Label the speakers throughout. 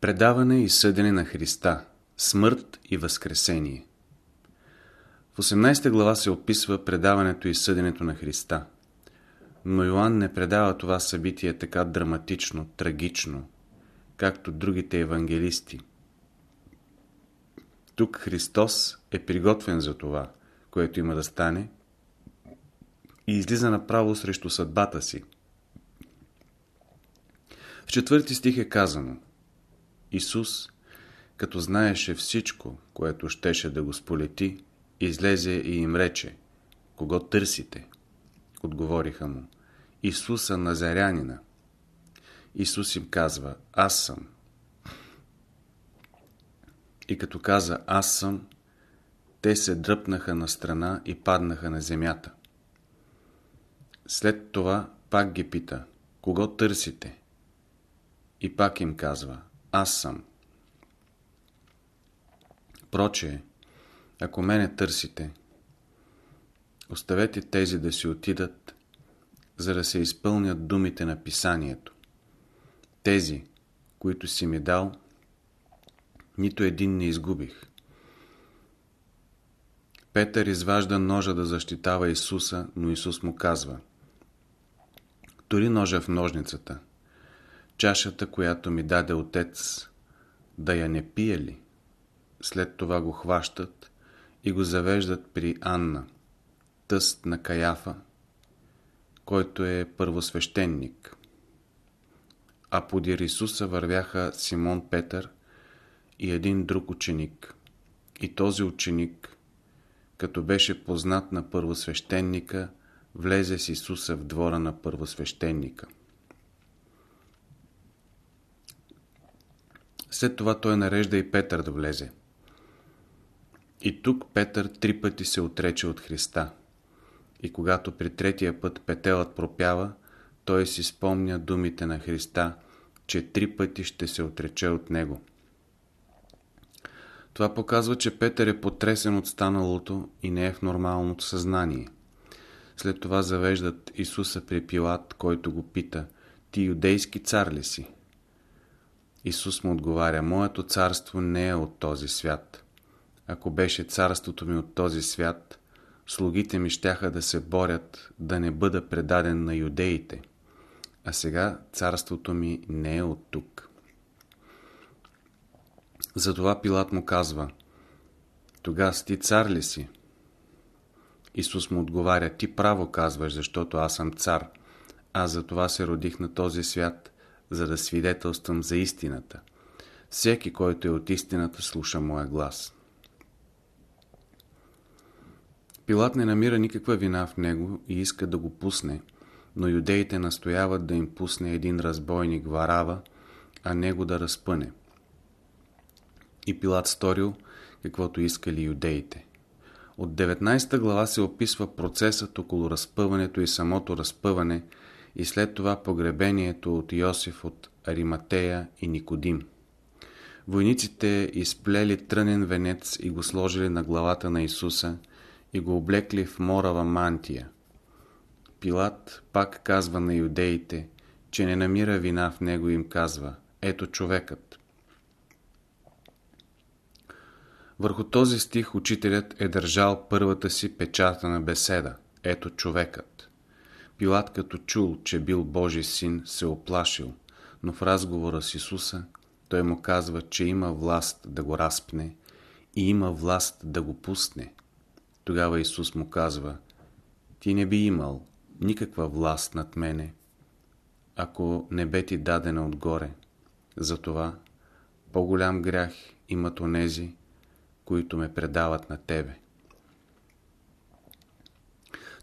Speaker 1: Предаване и съдене на Христа Смърт и Възкресение В 18 глава се описва предаването и съденето на Христа. Но Йоанн не предава това събитие така драматично, трагично, както другите евангелисти. Тук Христос е приготвен за това, което има да стане и излиза направо срещу съдбата си. В четвърти стих е казано – Исус, като знаеше всичко, което щеше да го сполети, излезе и им рече, кого търсите? Отговориха му, Исуса Назарянина. Исус им казва, аз съм. И като каза, аз съм, те се дръпнаха на страна и паднаха на земята. След това пак ги пита, кого търсите? И пак им казва, аз съм. Проче, ако мене търсите, оставете тези да си отидат, за да се изпълнят думите на писанието. Тези, които си ми дал, нито един не изгубих. Петър изважда ножа да защитава Исуса, но Исус му казва Тори ножа в ножницата – чашата, която ми даде отец, да я не пие ли? След това го хващат и го завеждат при Анна, тъст на Каяфа, който е първосвещеник. А подир Исуса вървяха Симон Петър и един друг ученик. И този ученик, като беше познат на първосвещеника, влезе с Исуса в двора на първосвещеника. След това той нарежда и Петър да влезе. И тук Петър три пъти се отрече от Христа. И когато при третия път петелът пропява, той си спомня думите на Христа, че три пъти ще се отрече от него. Това показва, че Петър е потресен от станалото и не е в нормалното съзнание. След това завеждат Исуса при Пилат, който го пита, ти юдейски цар ли си? Исус му отговаря, моето царство не е от този свят. Ако беше царството ми от този свят, слугите ми щяха да се борят да не бъда предаден на юдеите. А сега царството ми не е от тук. Затова Пилат му казва, тогава ти цар ли си? Исус му отговаря, ти право казваш, защото аз съм цар. Аз за това се родих на този свят – за да свидетелствам за истината. Всеки, който е от истината, слуша моя глас. Пилат не намира никаква вина в него и иска да го пусне, но юдеите настояват да им пусне един разбойник Варава, а него да разпъне. И Пилат сторил каквото искали юдеите. От 19 глава се описва процесът около разпъването и самото разпъване – и след това погребението от Йосиф от Ариматея и Никодим. Войниците изплели трънен венец и го сложили на главата на Исуса и го облекли в морава мантия. Пилат пак казва на юдеите, че не намира вина в него им казва, ето човекът. Върху този стих учителят е държал първата си печата на беседа, ето човекът. Пилат като чул, че бил Божий син, се оплашил, но в разговора с Исуса той му казва, че има власт да го разпне и има власт да го пусне. Тогава Исус му казва, ти не би имал никаква власт над мене, ако не бе ти дадена отгоре. Затова по-голям грях имат онези, които ме предават на тебе.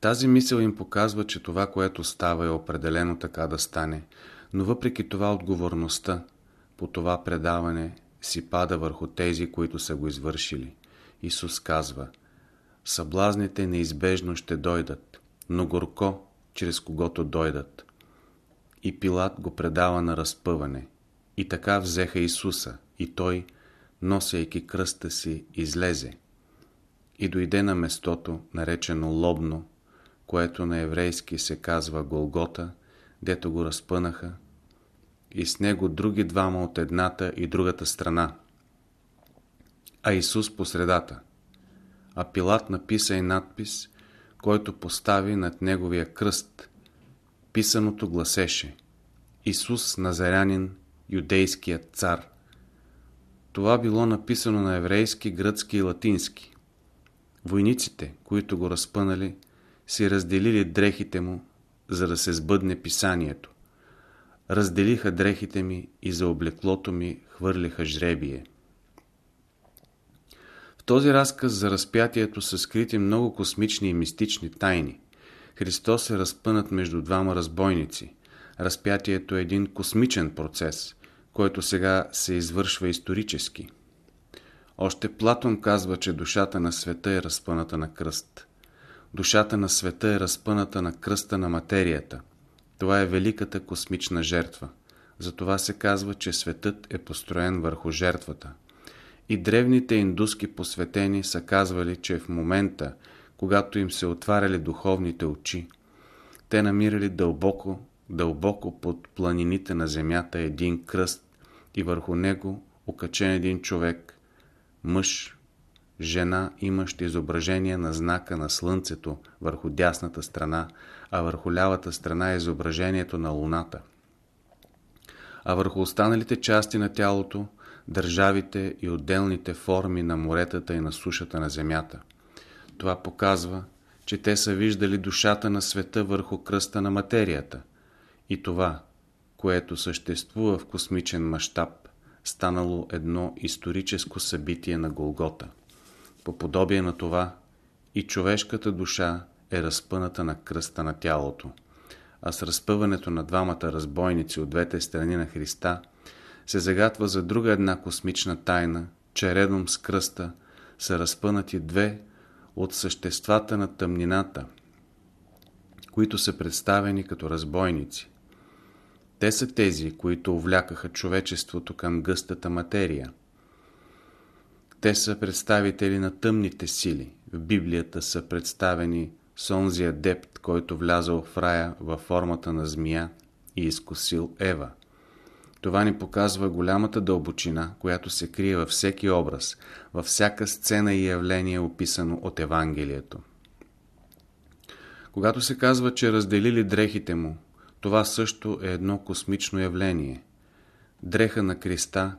Speaker 1: Тази мисъл им показва, че това, което става е определено така да стане, но въпреки това отговорността по това предаване си пада върху тези, които са го извършили. Исус казва, съблазните неизбежно ще дойдат, но горко, чрез когото дойдат. И Пилат го предава на разпъване. И така взеха Исуса, и той, носейки кръста си, излезе. И дойде на местото, наречено Лобно, което на еврейски се казва Голгота, дето го разпънаха, и с него други двама от едната и другата страна, а Исус по средата. А Пилат написа и надпис, който постави над неговия кръст. Писаното гласеше Исус Назарянин, юдейският цар. Това било написано на еврейски, гръцки и латински. Войниците, които го разпънали, си разделили дрехите му, за да се сбъдне писанието. Разделиха дрехите ми и за облеклото ми хвърлиха жребие. В този разказ за разпятието са скрити много космични и мистични тайни. Христос е разпънат между двама разбойници. Разпятието е един космичен процес, който сега се извършва исторически. Още Платон казва, че душата на света е разпъната на кръст. Душата на света е разпъната на кръста на материята. Това е великата космична жертва. Затова се казва, че светът е построен върху жертвата. И древните индуски посветени са казвали, че в момента, когато им се отваряли духовните очи, те намирали дълбоко, дълбоко под планините на земята един кръст и върху него окачен един човек, мъж, жена, имащ изображение на знака на Слънцето върху дясната страна, а върху лявата страна е изображението на Луната. А върху останалите части на тялото държавите и отделните форми на моретата и на сушата на земята. Това показва, че те са виждали душата на света върху кръста на материята и това, което съществува в космичен мащаб, станало едно историческо събитие на Голгота. По подобие на това и човешката душа е разпъната на кръста на тялото, а с разпъването на двамата разбойници от двете страни на Христа се загатва за друга една космична тайна, че редом с кръста са разпънати две от съществата на тъмнината, които са представени като разбойници. Те са тези, които увлякаха човечеството към гъстата материя. Те са представители на тъмните сили. В Библията са представени с онзи адепт, който влязал в рая във формата на змия и изкусил Ева. Това ни показва голямата дълбочина, която се крие във всеки образ, във всяка сцена и явление, описано от Евангелието. Когато се казва, че разделили дрехите му, това също е едно космично явление. Дреха на Криста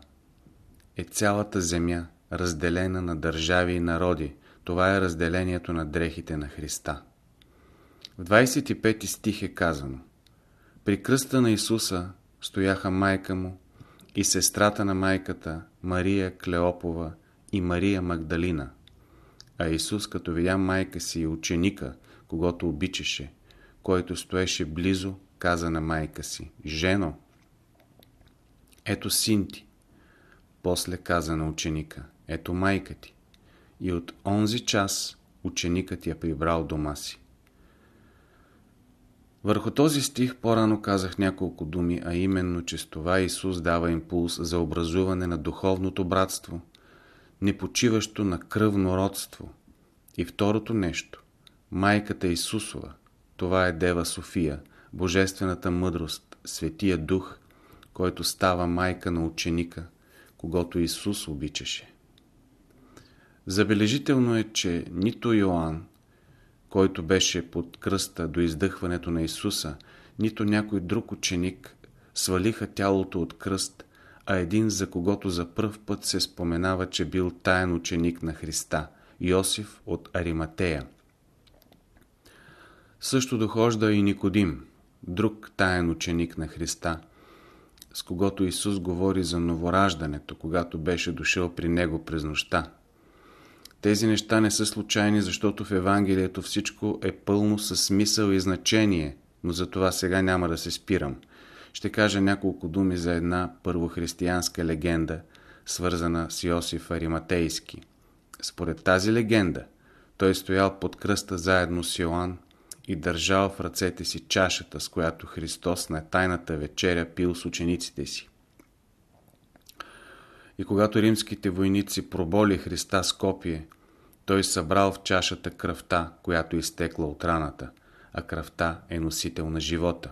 Speaker 1: е цялата земя, разделена на държави и народи. Това е разделението на дрехите на Христа. В 25 стих е казано При кръста на Исуса стояха майка му и сестрата на майката Мария Клеопова и Мария Магдалина. А Исус, като видя майка си и ученика, когато обичаше, който стоеше близо, каза на майка си, Жено, ето син ти. После каза на ученика, ето майка ти. И от онзи час ученикът я прибрал дома си. Върху този стих по-рано казах няколко думи, а именно, че с това Исус дава импулс за образуване на духовното братство, непочиващо на кръвно родство. И второто нещо, майката Исусова, това е Дева София, Божествената мъдрост, Светия Дух, който става майка на ученика, когато Исус обичаше. Забележително е, че нито Йоанн, който беше под кръста до издъхването на Исуса, нито някой друг ученик свалиха тялото от кръст, а един, за когото за пръв път се споменава, че бил таен ученик на Христа, Йосиф от Ариматея. Също дохожда и Никодим, друг таен ученик на Христа, с когото Исус говори за новораждането, когато беше дошъл при Него през нощта. Тези неща не са случайни, защото в Евангелието всичко е пълно със смисъл и значение, но за това сега няма да се спирам. Ще кажа няколко думи за една първохристиянска легенда, свързана с Йосиф Ариматейски. Според тази легенда, той стоял под кръста заедно с Йоанн и държал в ръцете си чашата, с която Христос на тайната вечеря пил с учениците си. И когато римските войници проболи Христа с копие, той събрал в чашата кръвта, която изтекла от раната, а кръвта е носител на живота.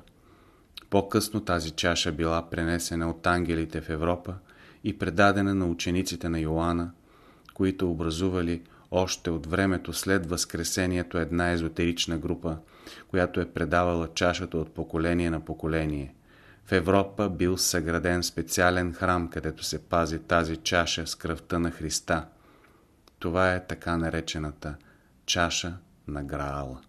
Speaker 1: По-късно тази чаша била пренесена от ангелите в Европа и предадена на учениците на Йоанна, които образували още от времето след Възкресението една езотерична група, която е предавала чашата от поколение на поколение. В Европа бил съграден специален храм, където се пази тази чаша с кръвта на Христа. Това е така наречената чаша на Граала.